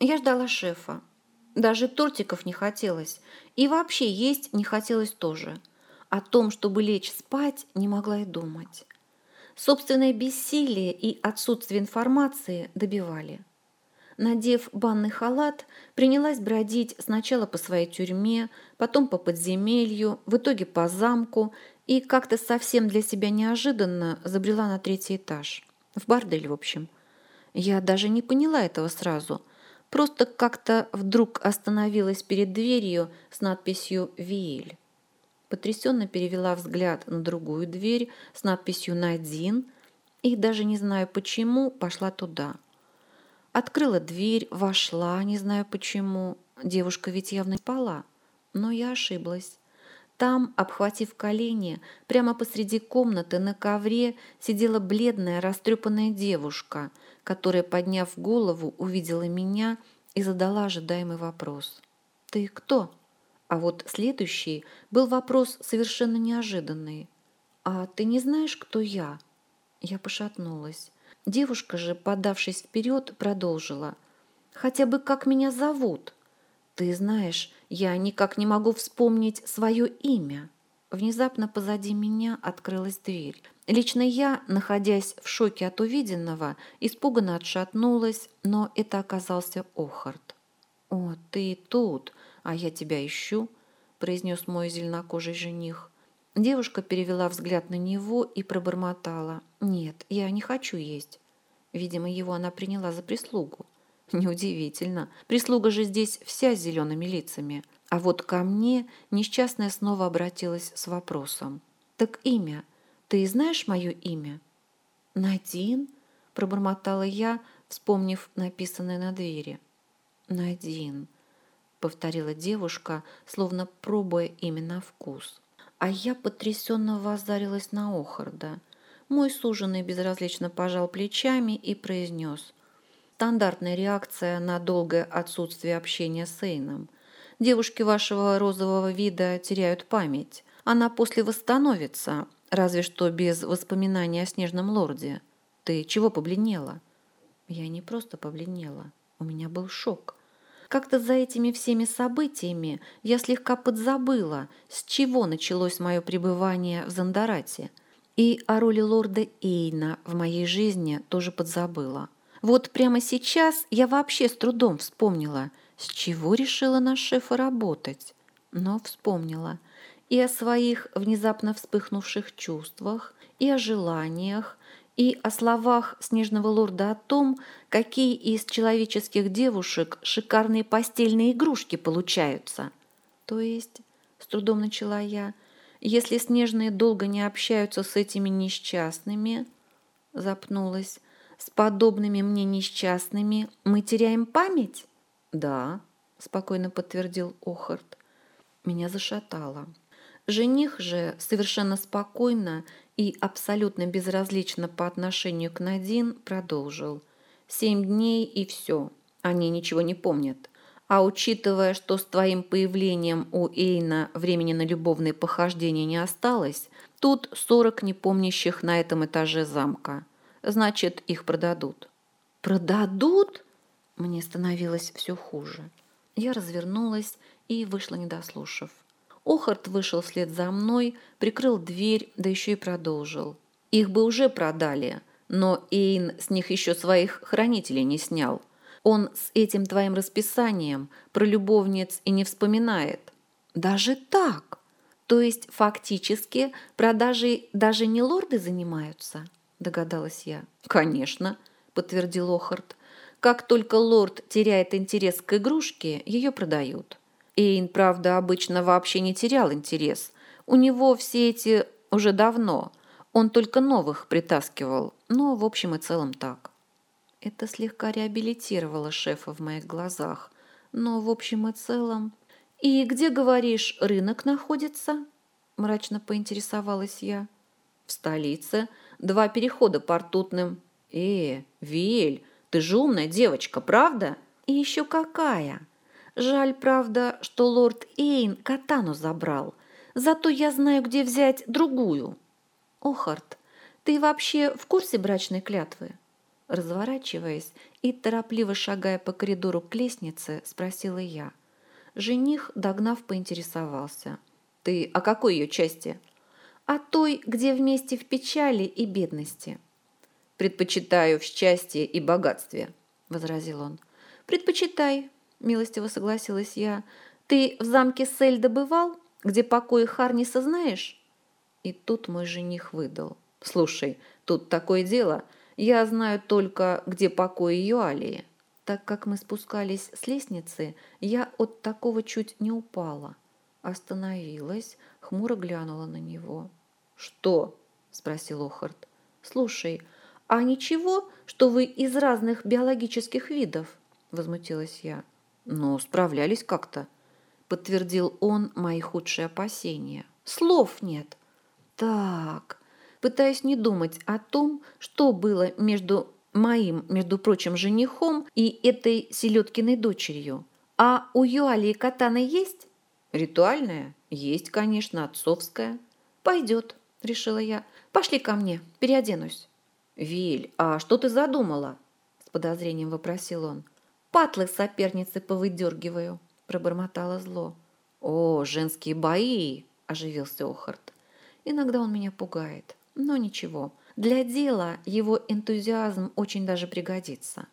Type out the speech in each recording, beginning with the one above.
Я ждала шефа. Даже тортиков не хотелось. И вообще есть не хотелось тоже. О том, чтобы лечь спать, не могла и думать. Собственное бессилие и отсутствие информации добивали. Надев банный халат, принялась бродить сначала по своей тюрьме, потом по подземелью, в итоге по замку и как-то совсем для себя неожиданно забрела на третий этаж. В бордель, в общем. Я даже не поняла этого сразу. Просто как-то вдруг остановилась перед дверью с надписью «Виэль» потрясенно перевела взгляд на другую дверь с надписью «Надин» и, даже не знаю почему, пошла туда. Открыла дверь, вошла, не знаю почему. Девушка ведь явно спала, но я ошиблась. Там, обхватив колени, прямо посреди комнаты на ковре сидела бледная, растрепанная девушка, которая, подняв голову, увидела меня и задала ожидаемый вопрос. «Ты кто?» А вот следующий был вопрос совершенно неожиданный. «А ты не знаешь, кто я?» Я пошатнулась. Девушка же, подавшись вперед, продолжила. «Хотя бы как меня зовут?» «Ты знаешь, я никак не могу вспомнить свое имя». Внезапно позади меня открылась дверь. Лично я, находясь в шоке от увиденного, испуганно отшатнулась, но это оказался Охард. «О, ты тут!» «А я тебя ищу», – произнес мой зеленокожий жених. Девушка перевела взгляд на него и пробормотала. «Нет, я не хочу есть». Видимо, его она приняла за прислугу. Неудивительно. Прислуга же здесь вся с зелеными лицами. А вот ко мне несчастная снова обратилась с вопросом. «Так имя? Ты знаешь мое имя?» «Надин?» – пробормотала я, вспомнив написанное на двери. «Надин» повторила девушка, словно пробуя именно вкус. А я потрясенно воззарилась на Охарда. Мой суженый безразлично пожал плечами и произнес. Стандартная реакция на долгое отсутствие общения с Эйном. Девушки вашего розового вида теряют память. Она после восстановится, разве что без воспоминаний о снежном лорде. Ты чего побледнела? Я не просто побледнела. У меня был шок. Как-то за этими всеми событиями я слегка подзабыла, с чего началось мое пребывание в Зандарате. И о роли лорда Эйна в моей жизни тоже подзабыла. Вот прямо сейчас я вообще с трудом вспомнила, с чего решила наш шеф работать. Но вспомнила и о своих внезапно вспыхнувших чувствах, и о желаниях, и о словах снежного лорда о том, какие из человеческих девушек шикарные постельные игрушки получаются. То есть, с трудом начала я, если снежные долго не общаются с этими несчастными, запнулась, с подобными мне несчастными мы теряем память? Да, спокойно подтвердил Охард. Меня зашатало. Жених же совершенно спокойно и абсолютно безразлично по отношению к Надин продолжил. «Семь дней и все. Они ничего не помнят. А учитывая, что с твоим появлением у Эйна времени на любовные похождения не осталось, тут сорок непомнящих на этом этаже замка. Значит, их продадут». «Продадут?» Мне становилось все хуже. Я развернулась и вышла, не дослушав. Охарт вышел вслед за мной, прикрыл дверь, да еще и продолжил. Их бы уже продали, но Эйн с них еще своих хранителей не снял. Он с этим твоим расписанием про любовниц и не вспоминает. Даже так? То есть фактически продажей даже не лорды занимаются? Догадалась я. Конечно, подтвердил Охарт. Как только лорд теряет интерес к игрушке, ее продают. Эйн, правда, обычно вообще не терял интерес. У него все эти уже давно. Он только новых притаскивал. Но в общем и целом так. Это слегка реабилитировало шефа в моих глазах. Но в общем и целом... «И где, говоришь, рынок находится?» Мрачно поинтересовалась я. «В столице. Два перехода по ртутным». «Э, Виэль, ты же умная девочка, правда?» «И еще какая!» Жаль, правда, что лорд Эйн катану забрал. Зато я знаю, где взять другую. Охарт, ты вообще в курсе брачной клятвы? Разворачиваясь и торопливо шагая по коридору к лестнице, спросила я. Жених, догнав, поинтересовался. «Ты о какой ее части?» «О той, где вместе в печали и бедности». «Предпочитаю в счастье и богатстве», — возразил он. «Предпочитай», — милостиво согласилась я. «Ты в замке Сельда бывал, где покои Харниса знаешь?» И тут мой жених выдал. «Слушай, тут такое дело. Я знаю только, где покои Юалии». Так как мы спускались с лестницы, я от такого чуть не упала. Остановилась, хмуро глянула на него. «Что?» – спросил Охарт. «Слушай, а ничего, что вы из разных биологических видов?» – возмутилась я. «Ну, справлялись как-то», – подтвердил он мои худшие опасения. «Слов нет». «Так, пытаясь не думать о том, что было между моим, между прочим, женихом и этой селедкиной дочерью. А у Юалии Катаны есть? Ритуальная? Есть, конечно, отцовская. Пойдет, решила я. Пошли ко мне, переоденусь. Виль, а что ты задумала? С подозрением вопросил он. Патлы соперницы повыдергиваю, пробормотала зло. О, женские бои, оживился Охарт. Иногда он меня пугает, но ничего. Для дела его энтузиазм очень даже пригодится.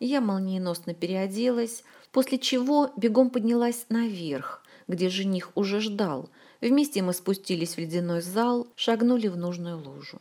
Я молниеносно переоделась, после чего бегом поднялась наверх, где жених уже ждал. Вместе мы спустились в ледяной зал, шагнули в нужную лужу.